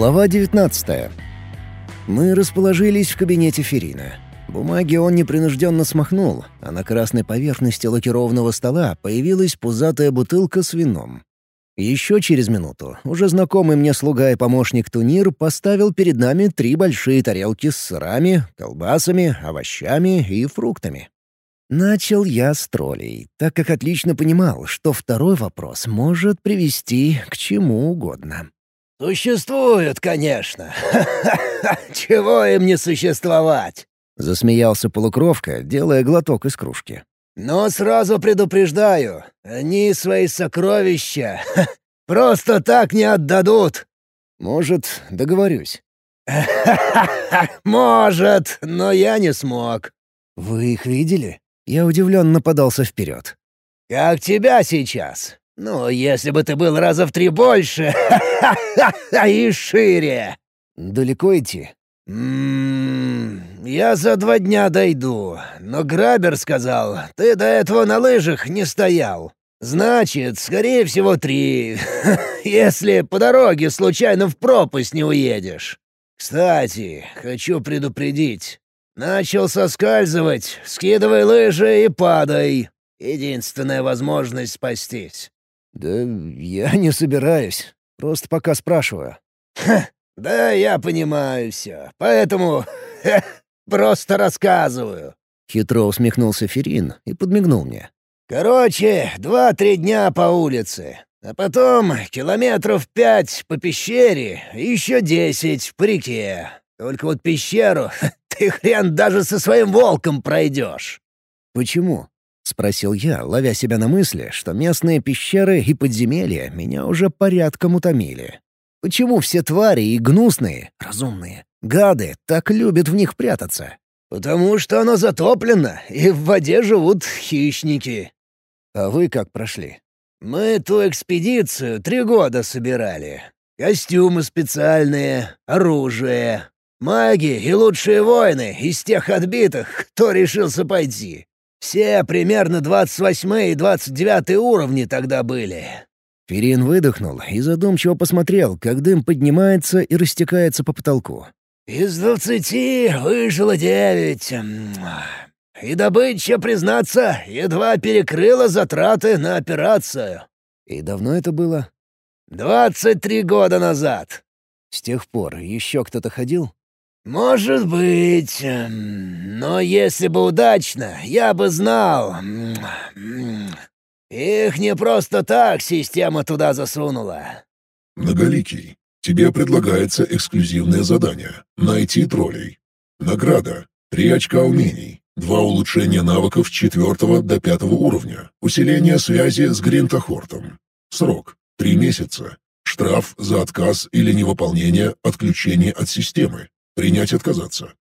Глава 19. Мы расположились в кабинете Ферина. Бумаги он непринужденно смахнул, а на красной поверхности лакированного стола появилась пузатая бутылка с вином. Еще через минуту уже знакомый мне слуга и помощник Тунир поставил перед нами три большие тарелки с сырами, колбасами, овощами и фруктами. Начал я с троллей, так как отлично понимал, что второй вопрос может привести к чему угодно. «Существуют, конечно. Чего им не существовать?» — засмеялся полукровка, делая глоток из кружки. «Но сразу предупреждаю, они свои сокровища просто так не отдадут». «Может, договорюсь?» «Может, но я не смог». «Вы их видели?» Я удивленно подался вперед. «Как тебя сейчас. Ну, если бы ты был раза в три больше и шире». «Далеко идти?» «Ммм, я за два дня дойду, но Грабер сказал, ты до этого на лыжах не стоял. Значит, скорее всего, три, если по дороге случайно в пропасть не уедешь. Кстати, хочу предупредить. Начал соскальзывать, скидывай лыжи и падай. Единственная возможность спастись. «Да я не собираюсь. Просто пока спрашиваю». «Ха, да я понимаю все. Поэтому просто рассказываю». Хитро усмехнулся Ферин и подмигнул мне. «Короче, два-три дня по улице, а потом километров пять по пещере еще десять по реке. Только вот пещеру ты хрен даже со своим волком пройдешь». «Почему?» — спросил я, ловя себя на мысли, что местные пещеры и подземелья меня уже порядком утомили. Почему все твари и гнусные, разумные, гады так любят в них прятаться? «Потому что оно затоплено, и в воде живут хищники». «А вы как прошли?» «Мы ту экспедицию три года собирали. Костюмы специальные, оружие, маги и лучшие воины из тех отбитых, кто решился пойти. Все примерно 28 и 29 уровни тогда были». Ферин выдохнул и задумчиво посмотрел, как дым поднимается и растекается по потолку. «Из двадцати выжило девять. И добыча, признаться, едва перекрыла затраты на операцию». «И давно это было?» «Двадцать три года назад». «С тех пор еще кто-то ходил?» «Может быть. Эм, но если бы удачно, я бы знал. Их не просто так система туда засунула». «Многоликий, тебе предлагается эксклюзивное задание — найти троллей. Награда — три очка умений, два улучшения навыков четвертого до пятого уровня, усиление связи с Гринтохортом. Срок — три месяца. Штраф за отказ или невыполнение отключения от системы. Принять отказаться.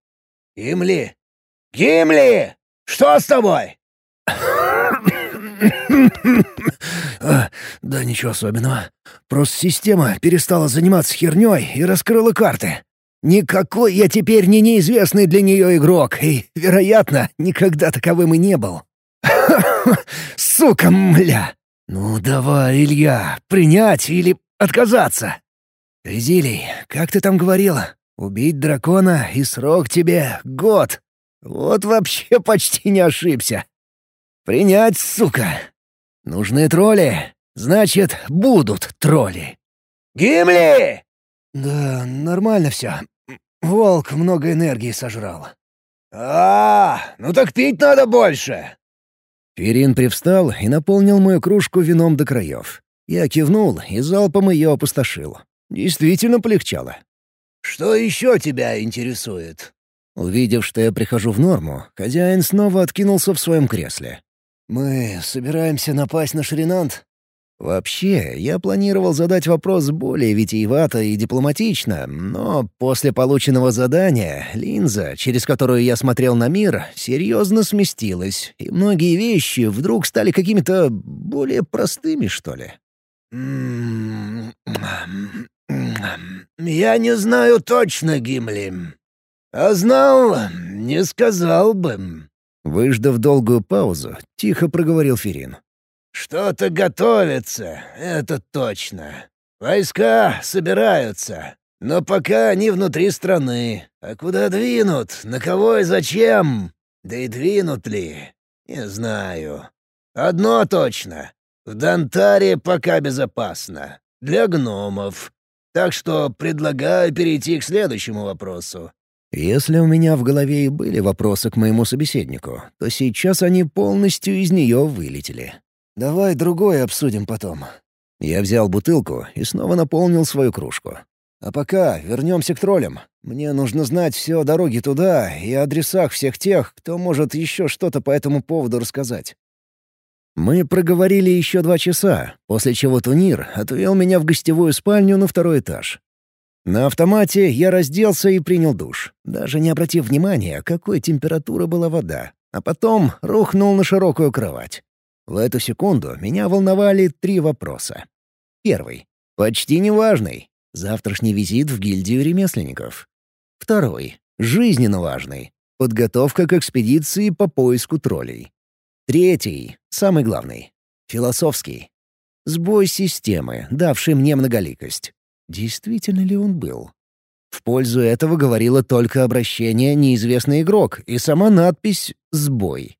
«Гимли! Гимли! Что с тобой?» «Да ничего особенного. Просто система перестала заниматься херней и раскрыла карты. Никакой я теперь не неизвестный для нее игрок, и, вероятно, никогда таковым и не был. Сука, мля! Ну давай, Илья, принять или отказаться? Резилий, как ты там говорила? Убить дракона и срок тебе — год. Вот вообще почти не ошибся. Принять, сука. Нужны тролли, значит, будут тролли. «Гимли!» «Да, нормально все. Волк много энергии сожрал». «А, ну так пить надо больше!» Ферин привстал и наполнил мою кружку вином до краев. Я кивнул и залпом ее опустошил. Действительно полегчало. «Что еще тебя интересует?» Увидев, что я прихожу в норму, хозяин снова откинулся в своем кресле. «Мы собираемся напасть на Шринант?» Вообще, я планировал задать вопрос более витиевато и дипломатично, но после полученного задания линза, через которую я смотрел на мир, серьезно сместилась, и многие вещи вдруг стали какими-то более простыми, что ли. «Я не знаю точно, Гимли. А знал, не сказал бы». Выждав долгую паузу, тихо проговорил Ферин. «Что-то готовится, это точно. Войска собираются. Но пока они внутри страны. А куда двинут? На кого и зачем? Да и двинут ли? Не знаю. Одно точно. В Дантаре пока безопасно. Для гномов. Так что предлагаю перейти к следующему вопросу. Если у меня в голове и были вопросы к моему собеседнику, то сейчас они полностью из нее вылетели. «Давай другое обсудим потом». Я взял бутылку и снова наполнил свою кружку. «А пока вернемся к троллям. Мне нужно знать все о дороге туда и адресах всех тех, кто может еще что-то по этому поводу рассказать». Мы проговорили еще два часа, после чего Тунир отвел меня в гостевую спальню на второй этаж. На автомате я разделся и принял душ, даже не обратив внимания, какой температуры была вода, а потом рухнул на широкую кровать. В эту секунду меня волновали три вопроса. Первый. Почти неважный. Завтрашний визит в гильдию ремесленников. Второй. Жизненно важный. Подготовка к экспедиции по поиску троллей. Третий, самый главный, философский. Сбой системы, давший мне многоликость. Действительно ли он был? В пользу этого говорило только обращение «неизвестный игрок» и сама надпись «Сбой».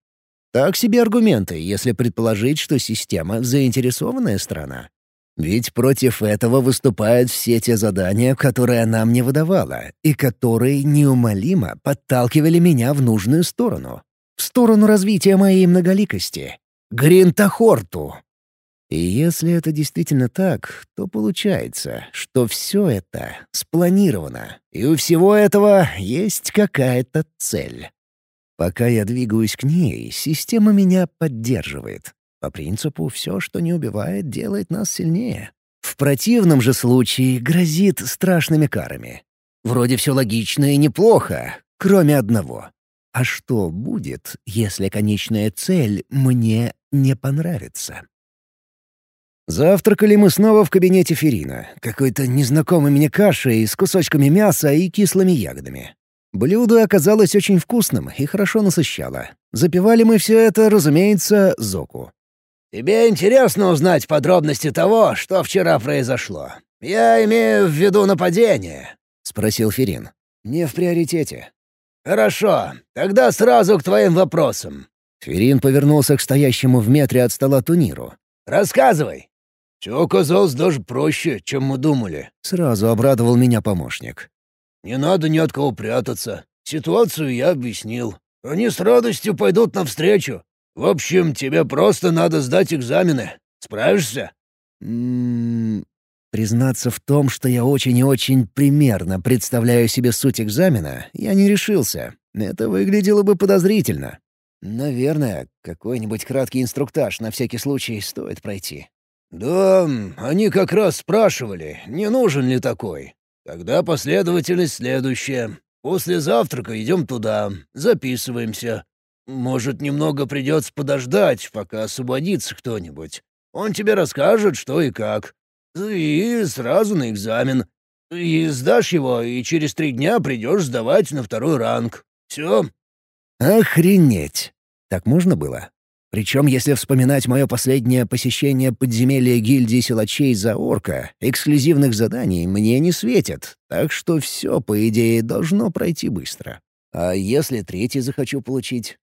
Так себе аргументы, если предположить, что система — заинтересованная страна. Ведь против этого выступают все те задания, которые она мне выдавала, и которые неумолимо подталкивали меня в нужную сторону в сторону развития моей многоликости. Гринтахорту. И если это действительно так, то получается, что все это спланировано, и у всего этого есть какая-то цель. Пока я двигаюсь к ней, система меня поддерживает. По принципу, все, что не убивает, делает нас сильнее. В противном же случае грозит страшными карами. Вроде все логично и неплохо, кроме одного. А что будет, если конечная цель мне не понравится? Завтракали мы снова в кабинете Ферина, какой-то незнакомой мне кашей с кусочками мяса и кислыми ягодами. Блюдо оказалось очень вкусным и хорошо насыщало. Запивали мы все это, разумеется, Зоку. «Тебе интересно узнать подробности того, что вчера произошло? Я имею в виду нападение», — спросил Ферин. «Не в приоритете. «Хорошо, тогда сразу к твоим вопросам». Ферин повернулся к стоящему в метре от стола Туниру. «Рассказывай». «Все оказалось даже проще, чем мы думали», — сразу обрадовал меня помощник. «Не надо ни от кого прятаться. Ситуацию я объяснил. Они с радостью пойдут навстречу. В общем, тебе просто надо сдать экзамены. Справишься?» «М-м-м...» Признаться в том, что я очень и очень примерно представляю себе суть экзамена, я не решился. Это выглядело бы подозрительно. Наверное, какой-нибудь краткий инструктаж на всякий случай стоит пройти. «Да, они как раз спрашивали, не нужен ли такой. Тогда последовательность следующая. После завтрака идем туда, записываемся. Может, немного придется подождать, пока освободится кто-нибудь. Он тебе расскажет, что и как. И сразу на экзамен. И сдашь его, и через три дня придешь сдавать на второй ранг. Все. Охренеть! Так можно было? Причем, если вспоминать мое последнее посещение подземелья гильдии силачей за орка, эксклюзивных заданий мне не светят, так что все, по идее, должно пройти быстро. А если третий захочу получить?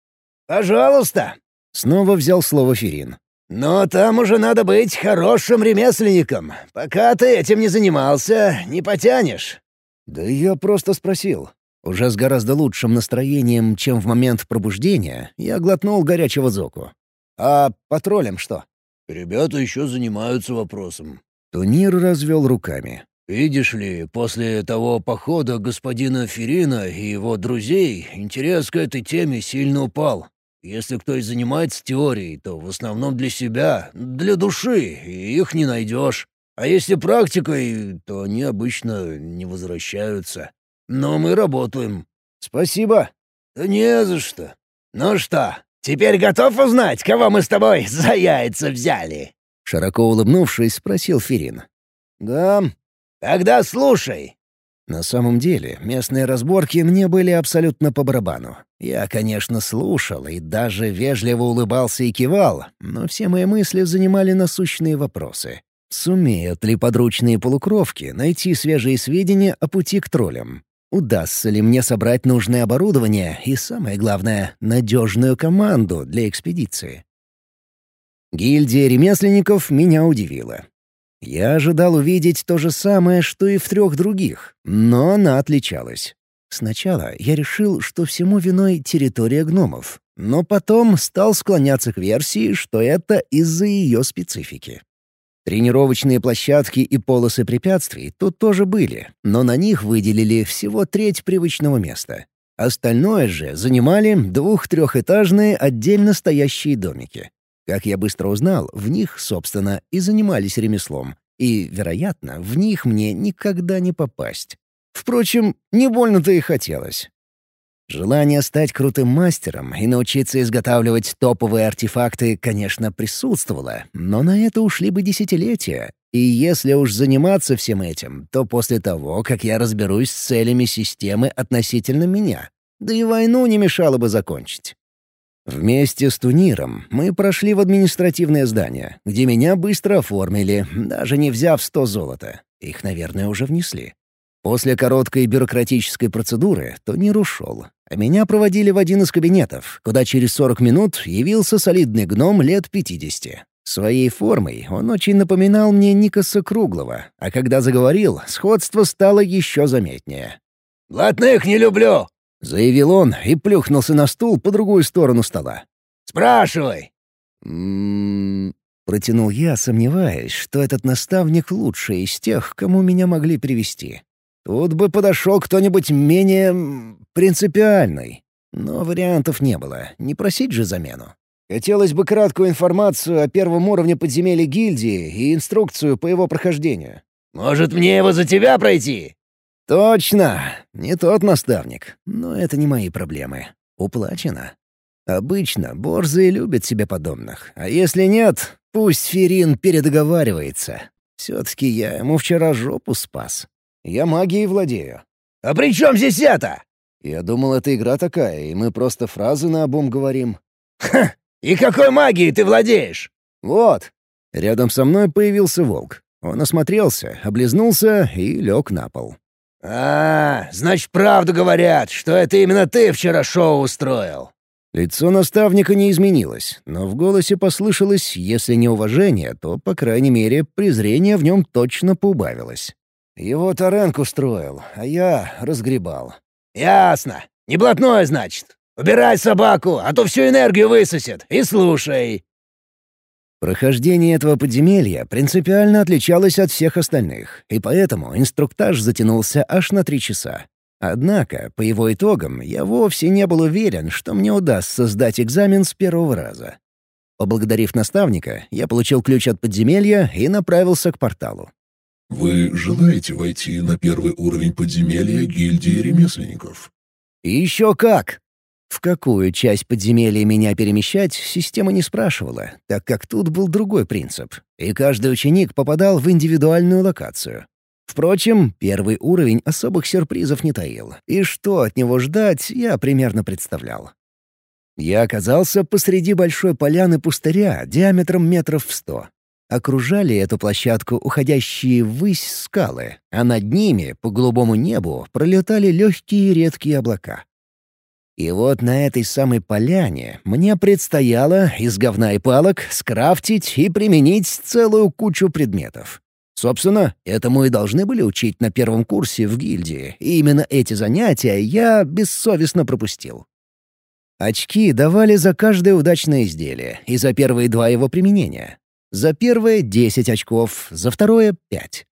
«Пожалуйста!» — снова взял слово Ферин. Но там уже надо быть хорошим ремесленником. Пока ты этим не занимался, не потянешь». «Да я просто спросил». Уже с гораздо лучшим настроением, чем в момент пробуждения, я глотнул горячего зоку. «А по троллям что?» «Ребята еще занимаются вопросом». Тунир развел руками. «Видишь ли, после того похода господина Ферина и его друзей интерес к этой теме сильно упал. Если кто и занимается теорией, то в основном для себя, для души, и их не найдешь. А если практикой, то они обычно не возвращаются. Но мы работаем. Спасибо. Да не за что. Ну что, теперь готов узнать, кого мы с тобой за яйца взяли? Широко улыбнувшись, спросил Ферин. Да. Тогда слушай. На самом деле, местные разборки мне были абсолютно по барабану. Я, конечно, слушал и даже вежливо улыбался и кивал, но все мои мысли занимали насущные вопросы. Сумеют ли подручные полукровки найти свежие сведения о пути к троллям? Удастся ли мне собрать нужное оборудование и, самое главное, надежную команду для экспедиции? Гильдия ремесленников меня удивила. Я ожидал увидеть то же самое, что и в трех других, но она отличалась. Сначала я решил, что всему виной территория гномов, но потом стал склоняться к версии, что это из-за ее специфики. Тренировочные площадки и полосы препятствий тут тоже были, но на них выделили всего треть привычного места. Остальное же занимали двух-трехэтажные отдельно стоящие домики. Как я быстро узнал, в них, собственно, и занимались ремеслом. И, вероятно, в них мне никогда не попасть. Впрочем, не больно-то и хотелось. Желание стать крутым мастером и научиться изготавливать топовые артефакты, конечно, присутствовало, но на это ушли бы десятилетия. И если уж заниматься всем этим, то после того, как я разберусь с целями системы относительно меня. Да и войну не мешало бы закончить. Вместе с Туниром мы прошли в административное здание, где меня быстро оформили, даже не взяв сто золота. Их, наверное, уже внесли. После короткой бюрократической процедуры Тунир ушел, а меня проводили в один из кабинетов, куда через 40 минут явился солидный гном лет 50. Своей формой он очень напоминал мне Никаса Круглого, а когда заговорил, сходство стало еще заметнее. «Блатных не люблю!» Заявил он и плюхнулся на стул по другую сторону стола. «Спрашивай!» «М-м-м...» Протянул я, сомневаясь, что этот наставник лучший из тех, кому меня могли привести. Тут бы подошел кто-нибудь менее... принципиальный. Но вариантов не было, не просить же замену. Хотелось бы краткую информацию о первом уровне подземелья гильдии и инструкцию по его прохождению. «Может, мне его за тебя пройти?» «Точно! Не тот наставник. Но это не мои проблемы. Уплачено. Обычно борзые любят себе подобных. А если нет, пусть Ферин передоговаривается. Все-таки я ему вчера жопу спас. Я магией владею». «А при чем здесь это?» «Я думал, это игра такая, и мы просто фразы на обум говорим». «Ха! И какой магией ты владеешь?» «Вот». Рядом со мной появился волк. Он осмотрелся, облизнулся и лег на пол. «А, значит, правду говорят, что это именно ты вчера шоу устроил». Лицо наставника не изменилось, но в голосе послышалось, если не уважение, то, по крайней мере, презрение в нем точно поубавилось. Его Таренк устроил, а я разгребал. «Ясно. Не блатное, значит. Убирай собаку, а то всю энергию высосет. И слушай. Прохождение этого подземелья принципиально отличалось от всех остальных, и поэтому инструктаж затянулся аж на три часа. Однако, по его итогам, я вовсе не был уверен, что мне удастся сдать экзамен с первого раза. Поблагодарив наставника, я получил ключ от подземелья и направился к порталу. «Вы желаете войти на первый уровень подземелья гильдии ремесленников?» «Еще как!» В какую часть подземелья меня перемещать, система не спрашивала, так как тут был другой принцип, и каждый ученик попадал в индивидуальную локацию. Впрочем, первый уровень особых сюрпризов не таил, и что от него ждать, я примерно представлял. Я оказался посреди большой поляны пустыря диаметром метров в сто. Окружали эту площадку уходящие ввысь скалы, а над ними, по голубому небу, пролетали легкие редкие облака. И вот на этой самой поляне мне предстояло из говна и палок скрафтить и применить целую кучу предметов. Собственно, этому и должны были учить на первом курсе в гильдии, и именно эти занятия я бессовестно пропустил. Очки давали за каждое удачное изделие и за первые два его применения. За первое — 10 очков, за второе — 5.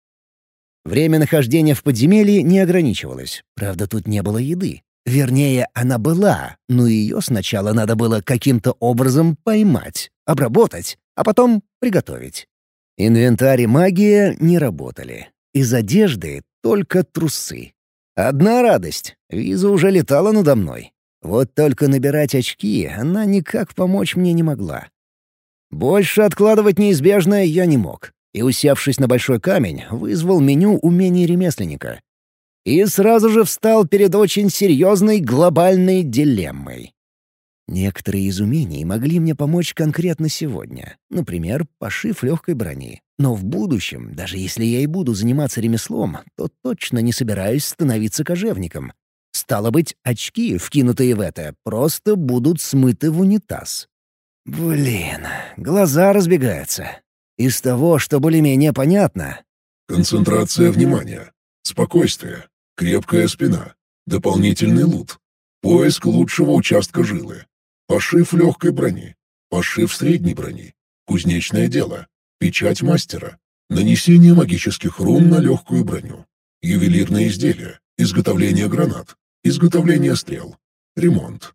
Время нахождения в подземелье не ограничивалось, правда, тут не было еды. Вернее, она была, но ее сначала надо было каким-то образом поймать, обработать, а потом приготовить. Инвентарь и магия не работали. Из одежды только трусы. Одна радость — Виза уже летала надо мной. Вот только набирать очки она никак помочь мне не могла. Больше откладывать неизбежное я не мог, и, усевшись на большой камень, вызвал меню умений ремесленника и сразу же встал перед очень серьезной глобальной дилеммой. Некоторые из умений могли мне помочь конкретно сегодня. Например, пошив легкой брони. Но в будущем, даже если я и буду заниматься ремеслом, то точно не собираюсь становиться кожевником. Стало быть, очки, вкинутые в это, просто будут смыты в унитаз. Блин, глаза разбегаются. Из того, что более-менее понятно. Концентрация внимания. Спокойствие. Крепкая спина. Дополнительный лут. Поиск лучшего участка жилы. Пошив легкой брони. Пошив средней брони. Кузнечное дело. Печать мастера. Нанесение магических рун на легкую броню. Ювелирные изделия. Изготовление гранат. Изготовление стрел. Ремонт.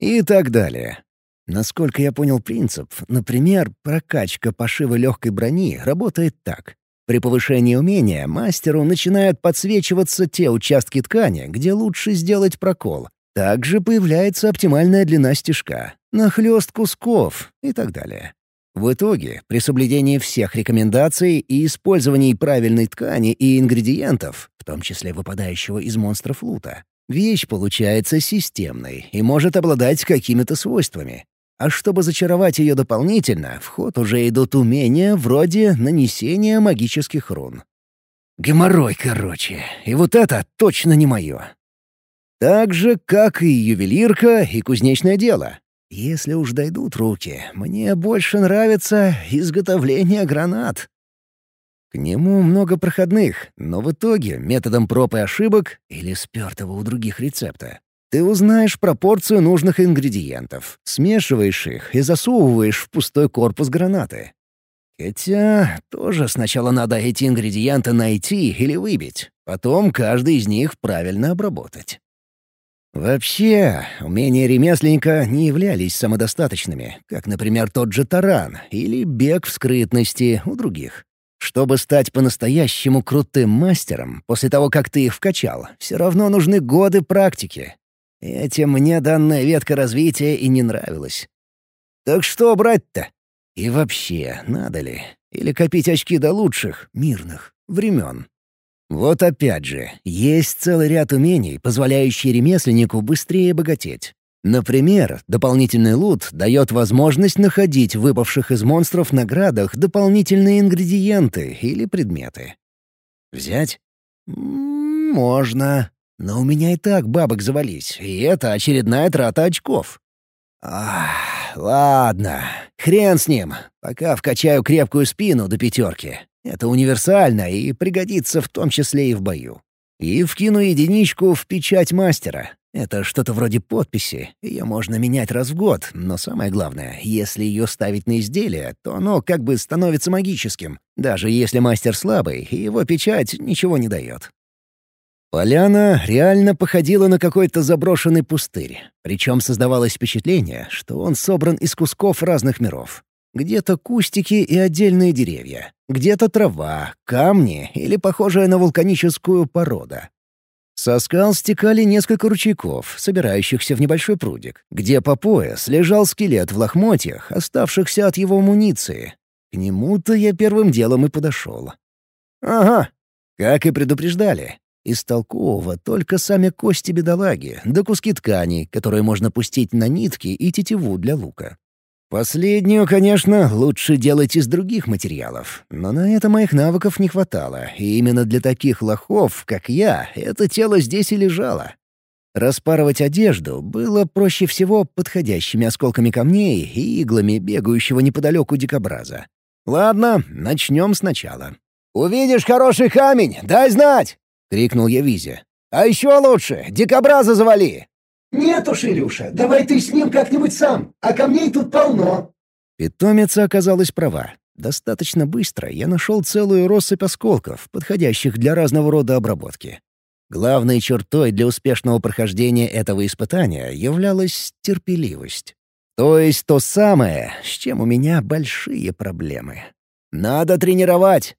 И так далее. Насколько я понял принцип, например, прокачка пошива легкой брони работает так. При повышении умения мастеру начинают подсвечиваться те участки ткани, где лучше сделать прокол. Также появляется оптимальная длина стежка, нахлёст кусков и так далее. В итоге, при соблюдении всех рекомендаций и использовании правильной ткани и ингредиентов, в том числе выпадающего из монстров лута, вещь получается системной и может обладать какими-то свойствами. А чтобы зачаровать ее дополнительно, в ход уже идут умения вроде нанесения магических рун. Геморрой, короче. И вот это точно не мое. Так же, как и ювелирка и кузнечное дело. Если уж дойдут руки, мне больше нравится изготовление гранат. К нему много проходных, но в итоге методом проб и ошибок или спертого у других рецепта ты узнаешь пропорцию нужных ингредиентов, смешиваешь их и засовываешь в пустой корпус гранаты. Хотя тоже сначала надо эти ингредиенты найти или выбить, потом каждый из них правильно обработать. Вообще, умения ремесленника не являлись самодостаточными, как, например, тот же таран или бег в скрытности у других. Чтобы стать по-настоящему крутым мастером, после того, как ты их вкачал, все равно нужны годы практики, Этим мне данная ветка развития и не нравилась. Так что брать-то? И вообще, надо ли? Или копить очки до лучших, мирных, времен? Вот опять же, есть целый ряд умений, позволяющие ремесленнику быстрее богатеть. Например, дополнительный лут дает возможность находить в выпавших из монстров наградах дополнительные ингредиенты или предметы. Взять? Можно. Но у меня и так бабок завались, и это очередная трата очков. Ах, ладно, хрен с ним. Пока вкачаю крепкую спину до пятерки. Это универсально и пригодится в том числе и в бою. И вкину единичку в печать мастера. Это что-то вроде подписи. Ее можно менять раз в год, но самое главное, если ее ставить на изделие, то оно как бы становится магическим, даже если мастер слабый, и его печать ничего не дает. Поляна реально походила на какой-то заброшенный пустырь, причем создавалось впечатление, что он собран из кусков разных миров. Где-то кустики и отдельные деревья, где-то трава, камни или похожая на вулканическую порода. Со скал стекали несколько ручейков, собирающихся в небольшой прудик, где по пояс лежал скелет в лохмотьях, оставшихся от его амуниции. К нему-то я первым делом и подошел. Ага, как и предупреждали, из толкового только сами кости бедолаги, да куски ткани, которые можно пустить на нитки и тетиву для лука. Последнюю, конечно, лучше делать из других материалов, но на это моих навыков не хватало, и именно для таких лохов, как я, это тело здесь и лежало. Распарывать одежду было проще всего подходящими осколками камней и иглами бегающего неподалеку дикобраза. Ладно, начнем сначала. «Увидишь хороший камень, дай знать!» — крикнул я Визе. «А еще лучше! Дикобраза завали!» «Нет уж, Илюша, давай ты с ним как-нибудь сам, а камней тут полно!» Питомица оказалась права. Достаточно быстро я нашел целую россыпь осколков, подходящих для разного рода обработки. Главной чертой для успешного прохождения этого испытания являлась терпеливость. То есть то самое, с чем у меня большие проблемы. Надо тренировать,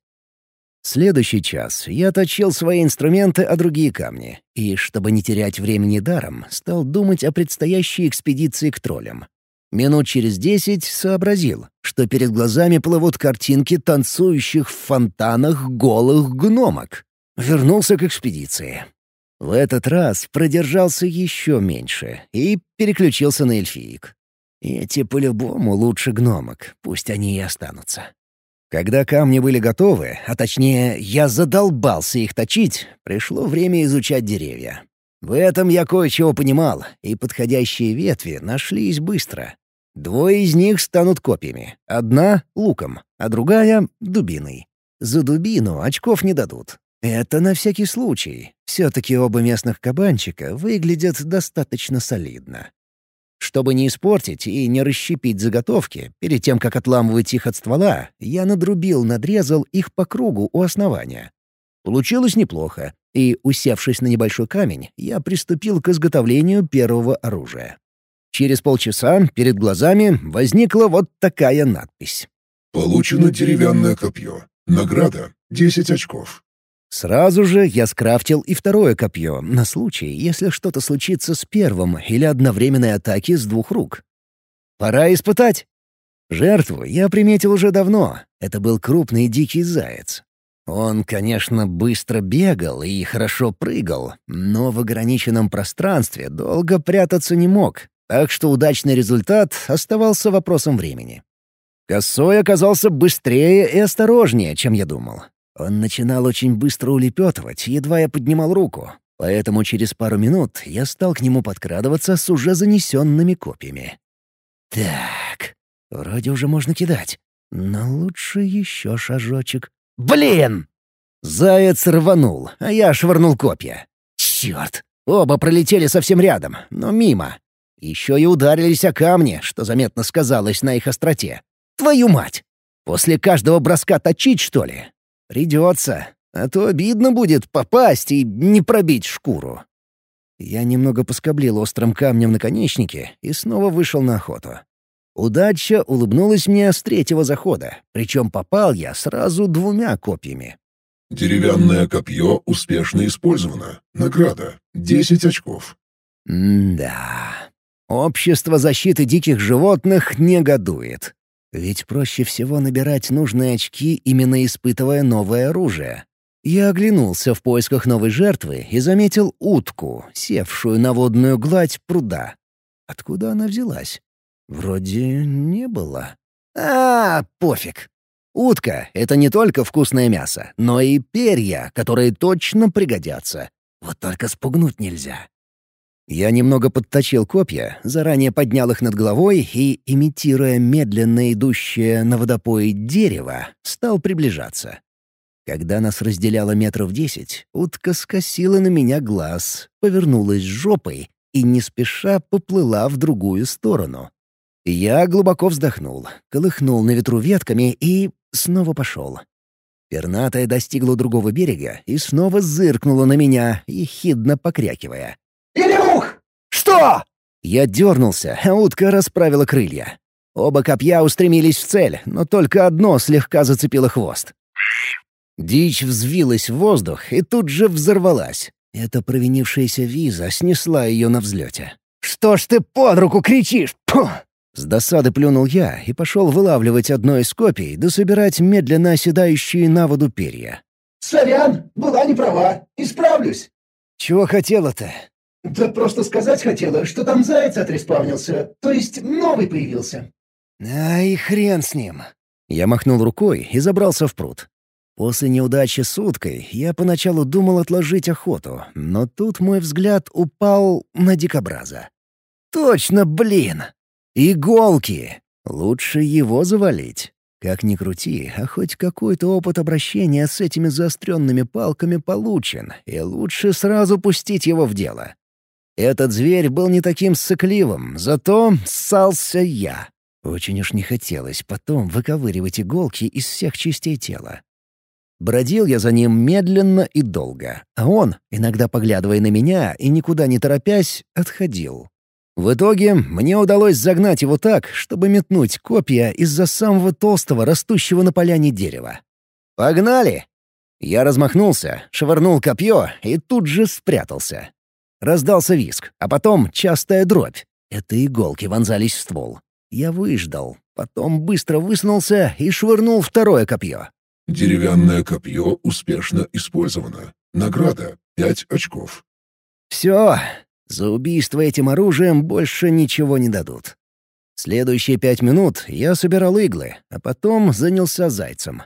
Следующий час я точил свои инструменты о другие камни и, чтобы не терять времени даром, стал думать о предстоящей экспедиции к троллям. Минут через десять сообразил, что перед глазами плывут картинки танцующих в фонтанах голых гномок. Вернулся к экспедиции. В этот раз продержался еще меньше и переключился на эльфиек. Эти по-любому лучше гномок, пусть они и останутся. Когда камни были готовы, а точнее, я задолбался их точить, пришло время изучать деревья. В этом я кое-чего понимал, и подходящие ветви нашлись быстро. Двое из них станут копьями, одна — луком, а другая — дубиной. За дубину очков не дадут. Это на всякий случай. Все-таки оба местных кабанчика выглядят достаточно солидно. Чтобы не испортить и не расщепить заготовки, перед тем, как отламывать их от ствола, я надрубил, надрезал их по кругу у основания. Получилось неплохо, и, усевшись на небольшой камень, я приступил к изготовлению первого оружия. Через полчаса перед глазами возникла вот такая надпись. «Получено деревянное копье. Награда — 10 очков. Сразу же я скрафтил и второе копье, на случай, если что-то случится с первым или одновременной атаки с двух рук. Пора испытать. Жертву я приметил уже давно. Это был крупный дикий заяц. Он, конечно, быстро бегал и хорошо прыгал, но в ограниченном пространстве долго прятаться не мог, так что удачный результат оставался вопросом времени. Косой оказался быстрее и осторожнее, чем я думал. Он начинал очень быстро улепетывать, едва я поднимал руку, поэтому через пару минут я стал к нему подкрадываться с уже занесенными копьями. Так, вроде уже можно кидать, но лучше еще шажочек. Блин! Заяц рванул, а я швырнул копья. Черт! Оба пролетели совсем рядом, но мимо. Еще и ударились о камни, что заметно сказалось на их остроте. Твою мать! После каждого броска точить, что ли? Придется, а то обидно будет попасть и не пробить шкуру. Я немного поскоблил острым камнем наконечнике и снова вышел на охоту. Удача улыбнулась мне с третьего захода, причем попал я сразу двумя копьями. Деревянное копье успешно использовано. Награда — 10 очков. М-да. Общество защиты диких животных негодует. Ведь проще всего набирать нужные очки, именно испытывая новое оружие. Я оглянулся в поисках новой жертвы и заметил утку, севшую на водную гладь пруда. Откуда она взялась? Вроде не было. А, пофиг. Утка — это не только вкусное мясо, но и перья, которые точно пригодятся. Вот только спугнуть нельзя. Я немного подточил копья, заранее поднял их над головой и, имитируя медленно идущее на водопой дерево, стал приближаться. Когда нас разделяло метров десять, утка скосила на меня глаз, повернулась жопой и не спеша поплыла в другую сторону. Я глубоко вздохнул, колыхнул на ветру ветками и снова пошел. Пернатая достигла другого берега и снова зыркнула на меня, ехидно покрякивая. «Что?» Я дернулся, а утка расправила крылья. Оба копья устремились в цель, но только одно слегка зацепило хвост. Дичь взвилась в воздух и тут же взорвалась. Эта провинившаяся виза снесла ее на взлете. «Что ж ты под руку кричишь? Пуh! С досады плюнул я и пошел вылавливать одно из копий да собирать медленно оседающие на воду перья. «Сорян, была не права. Исправлюсь». «Чего хотела-то?» «Да просто сказать хотела, что там заяц отреспавнился, то есть новый появился». «Ай, хрен с ним!» Я махнул рукой и забрался в пруд. После неудачи с уткой я поначалу думал отложить охоту, но тут мой взгляд упал на дикобраза. «Точно, блин! Иголки! Лучше его завалить. Как ни крути, а хоть какой-то опыт обращения с этими заостренными палками получен, и лучше сразу пустить его в дело. Этот зверь был не таким сыкливым, зато ссался я. Очень уж не хотелось потом выковыривать иголки из всех частей тела. Бродил я за ним медленно и долго, а он, иногда поглядывая на меня и никуда не торопясь, отходил. В итоге мне удалось загнать его так, чтобы метнуть копья из-за самого толстого, растущего на поляне дерева. «Погнали!» Я размахнулся, швырнул копье и тут же спрятался. Раздался виск, а потом частая дробь. Это иголки вонзались в ствол. Я выждал, потом быстро высунулся и швырнул второе копье. Деревянное копье успешно использовано. Награда — 5 очков. Все, за убийство этим оружием больше ничего не дадут. Следующие пять минут я собирал иглы, а потом занялся зайцем.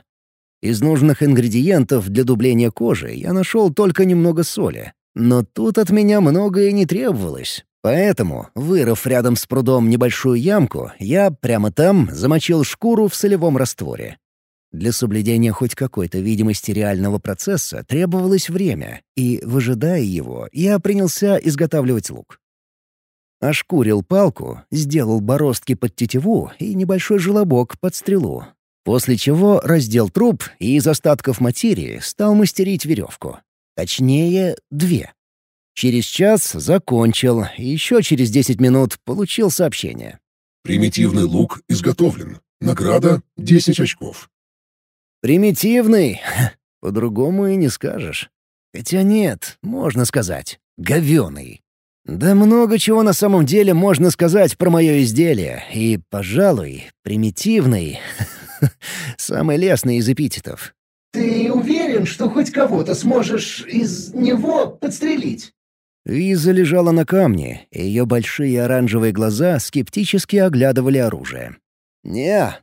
Из нужных ингредиентов для дубления кожи я нашел только немного соли. Но тут от меня многое не требовалось. Поэтому, вырыв рядом с прудом небольшую ямку, я прямо там замочил шкуру в солевом растворе. Для соблюдения хоть какой-то видимости реального процесса требовалось время, и, выжидая его, я принялся изготавливать лук. Ошкурил палку, сделал бороздки под тетиву и небольшой желобок под стрелу. После чего раздел труп и из остатков материи стал мастерить веревку. Точнее, две. Через час закончил, и еще через 10 минут получил сообщение. Примитивный лук изготовлен. Награда — 10 очков. Примитивный? По-другому и не скажешь. Хотя нет, можно сказать. Говёный. Да много чего на самом деле можно сказать про мое изделие, и, пожалуй, примитивный — самый лестный из эпитетов. «Ты уверен, что хоть кого-то сможешь из него подстрелить?» Виза лежала на камне, и ее большие оранжевые глаза скептически оглядывали оружие. «Не».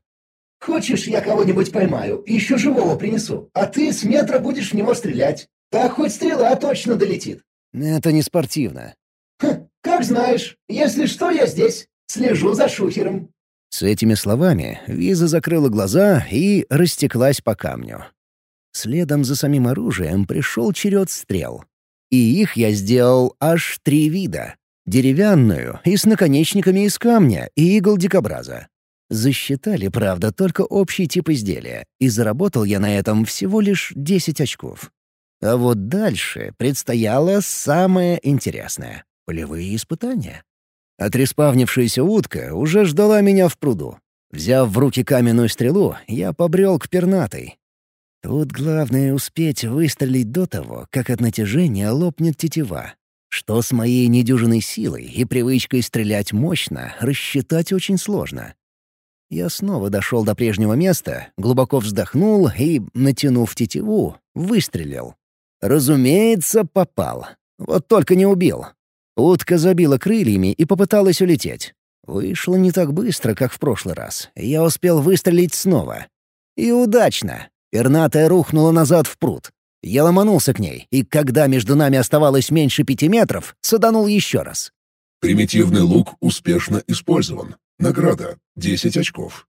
«Хочешь, я кого-нибудь поймаю, еще живого принесу, а ты с метра будешь в него стрелять? Так хоть стрела точно долетит». «Это не спортивно. Хм, как знаешь. Если что, я здесь. Слежу за шухером». С этими словами Виза закрыла глаза и растеклась по камню. Следом за самим оружием пришел черед стрел. И их я сделал аж три вида. Деревянную и с наконечниками из камня и игл дикобраза. Засчитали, правда, только общий тип изделия, и заработал я на этом всего лишь 10 очков. А вот дальше предстояло самое интересное полевые испытания. Отреспавнившаяся утка уже ждала меня в пруду. Взяв в руки каменную стрелу, я побрел к пернатой. Тут главное успеть выстрелить до того, как от натяжения лопнет тетива. Что с моей недюжиной силой и привычкой стрелять мощно, рассчитать очень сложно. Я снова дошел до прежнего места, глубоко вздохнул и, натянув тетиву, выстрелил. Разумеется, попал. Вот только не убил. Утка забила крыльями и попыталась улететь. Вышло не так быстро, как в прошлый раз. Я успел выстрелить снова. И удачно. Пернатая рухнула назад в пруд. Я ломанулся к ней, и когда между нами оставалось меньше пяти метров, саданул еще раз. Примитивный лук успешно использован. Награда — 10 очков.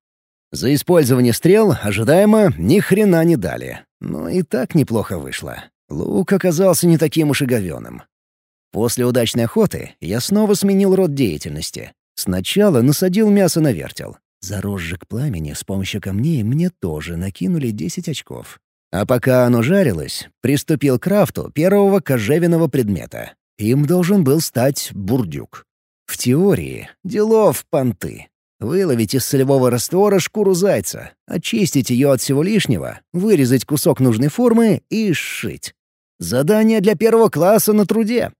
За использование стрел, ожидаемо, ни хрена не дали. Но и так неплохо вышло. Лук оказался не таким уж и говёным. После удачной охоты я снова сменил род деятельности. Сначала насадил мясо на вертел. За розжиг пламени с помощью камней мне тоже накинули 10 очков. А пока оно жарилось, приступил к крафту первого кожевенного предмета. Им должен был стать бурдюк. В теории — делов понты. Выловить из солевого раствора шкуру зайца, очистить ее от всего лишнего, вырезать кусок нужной формы и сшить. Задание для первого класса на труде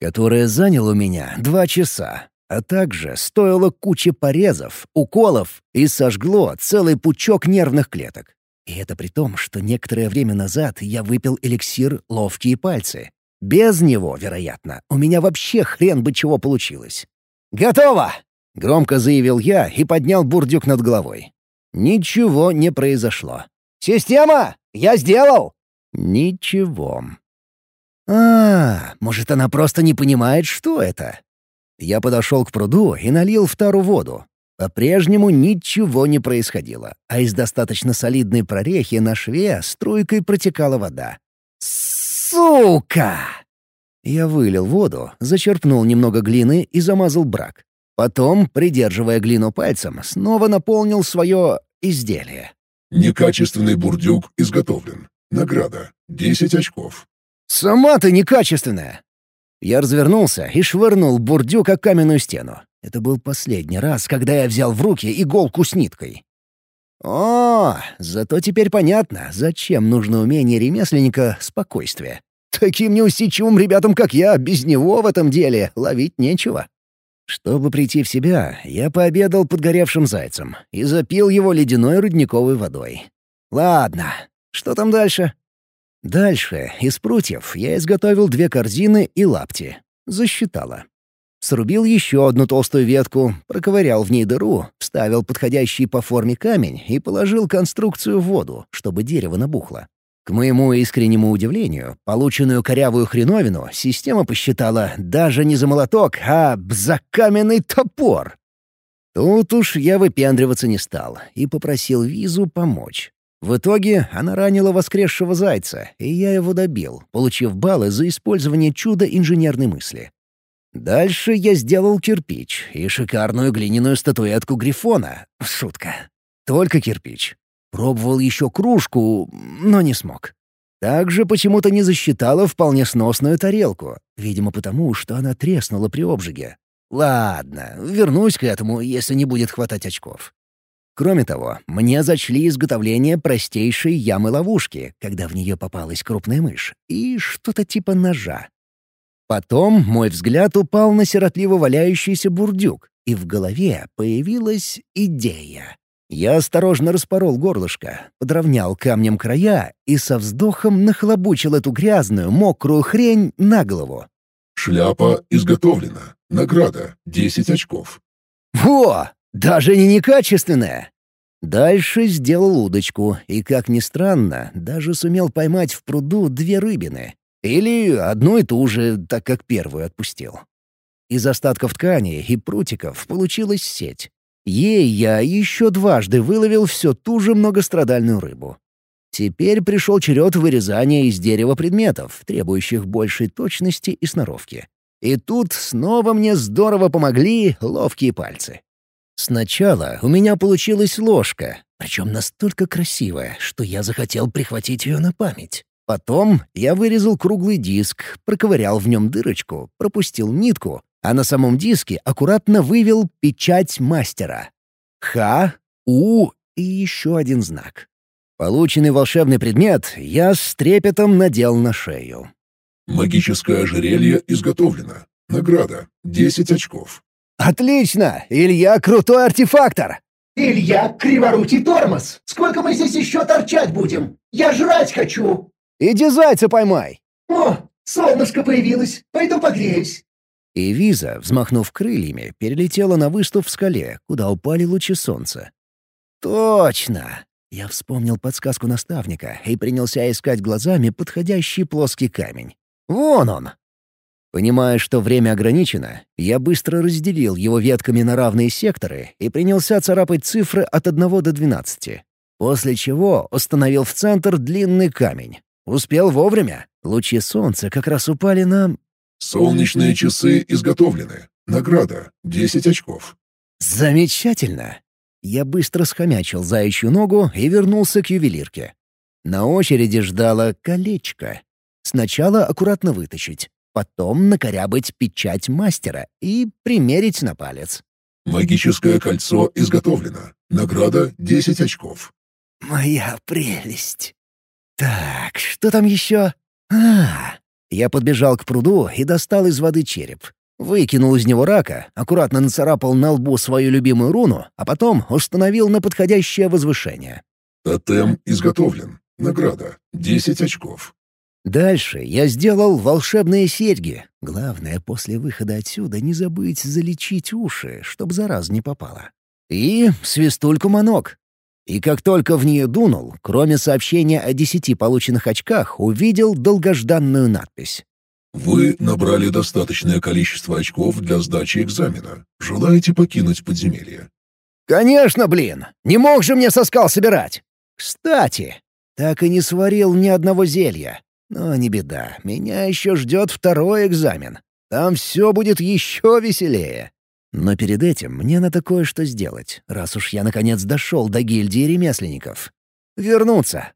которое заняло у меня два часа, а также стоило кучи порезов, уколов и сожгло целый пучок нервных клеток. И это при том, что некоторое время назад я выпил эликсир «Ловкие пальцы». Без него, вероятно, у меня вообще хрен бы чего получилось. «Готово!» — громко заявил я и поднял бурдюк над головой. Ничего не произошло. «Система! Я сделал!» Ничего. А, может, она просто не понимает, что это? Я подошел к пруду и налил в тару воду. По-прежнему ничего не происходило, а из достаточно солидной прорехи на шве струйкой протекала вода. «Сука!» Я вылил воду, зачерпнул немного глины и замазал брак. Потом, придерживая глину пальцем, снова наполнил свое изделие. Некачественный бурдюк изготовлен. Награда — 10 очков. «Сама ты некачественная!» Я развернулся и швырнул бурдюк о каменную стену. Это был последний раз, когда я взял в руки иголку с ниткой. О, зато теперь понятно, зачем нужно умение ремесленника спокойствие. Таким неусидчивым ребятам, как я, без него в этом деле ловить нечего. Чтобы прийти в себя, я пообедал подгоревшим зайцем и запил его ледяной рудниковой водой. Ладно, что там дальше? Дальше из прутьев я изготовил две корзины и лапти. Засчитала. Срубил еще одну толстую ветку, проковырял в ней дыру, вставил подходящий по форме камень и положил конструкцию в воду, чтобы дерево набухло. К моему искреннему удивлению, полученную корявую хреновину система посчитала даже не за молоток, а за каменный топор. Тут уж я выпендриваться не стал и попросил визу помочь. В итоге она ранила воскресшего зайца, и я его добил, получив баллы за использование чуда инженерной мысли. Дальше я сделал кирпич и шикарную глиняную статуэтку Грифона. Шутка. Только кирпич. Пробовал еще кружку, но не смог. Также почему-то не засчитала вполне сносную тарелку, видимо потому, что она треснула при обжиге. Ладно, вернусь к этому, если не будет хватать очков. Кроме того, мне зачли изготовление простейшей ямы-ловушки, когда в нее попалась крупная мышь, и что-то типа ножа. Потом мой взгляд упал на сиротливо валяющийся бурдюк, и в голове появилась идея. Я осторожно распорол горлышко, подровнял камнем края и со вздохом нахлобучил эту грязную, мокрую хрень на голову. Шляпа изготовлена. Награда — 10 очков. Во! Даже не некачественная! Дальше сделал удочку и, как ни странно, даже сумел поймать в пруду две рыбины. Или одну и ту же, так как первую отпустил. Из остатков ткани и прутиков получилась сеть. Ей я еще дважды выловил все ту же многострадальную рыбу. Теперь пришел черед вырезания из дерева предметов, требующих большей точности и сноровки. И тут снова мне здорово помогли ловкие пальцы. Сначала у меня получилась ложка, причем настолько красивая, что я захотел прихватить ее на память. Потом я вырезал круглый диск, проковырял в нем дырочку, пропустил нитку, а на самом диске аккуратно вывел печать мастера. Х, У и еще один знак. Полученный волшебный предмет я с трепетом надел на шею. Магическое ожерелье изготовлено. Награда — 10 очков. «Отлично! Илья — крутой артефактор!» «Илья — криворукий тормоз! Сколько мы здесь еще торчать будем? Я жрать хочу!» Иди зайца поймай!» «О, солнышко появилось, пойду погреюсь». И Виза, взмахнув крыльями, перелетела на выступ в скале, куда упали лучи солнца. «Точно!» Я вспомнил подсказку наставника и принялся искать глазами подходящий плоский камень. «Вон он!» Понимая, что время ограничено, я быстро разделил его ветками на равные секторы и принялся царапать цифры от 1 до 12. После чего установил в центр длинный камень. Успел вовремя. Лучи солнца как раз упали на... Солнечные часы изготовлены. Награда — 10 очков. Замечательно. Я быстро схомячил заячью ногу и вернулся к ювелирке. На очереди ждало колечко. Сначала аккуратно вытащить, потом накорябать печать мастера и примерить на палец. Магическое кольцо изготовлено. Награда — 10 очков. «Моя прелесть!» Так, что там еще? А, я подбежал к пруду и достал из воды череп. Выкинул из него рака, аккуратно нацарапал на лбу свою любимую руну, а потом установил на подходящее возвышение. Тотем изготовлен. Награда — 10 очков. Дальше я сделал волшебные серьги. Главное, после выхода отсюда не забыть залечить уши, чтобы зараз не попало. И свистульку-манок. И как только в нее дунул, кроме сообщения о десяти полученных очках, увидел долгожданную надпись. Вы набрали достаточное количество очков для сдачи экзамена. Желаете покинуть подземелье? «Конечно, блин! Не мог же мне соскал собирать!» «Кстати, так и не сварил ни одного зелья. Но не беда, меня еще ждет второй экзамен. Там все будет еще веселее». Но перед этим мне надо кое-что сделать, раз уж я наконец дошел до гильдии ремесленников. Вернуться.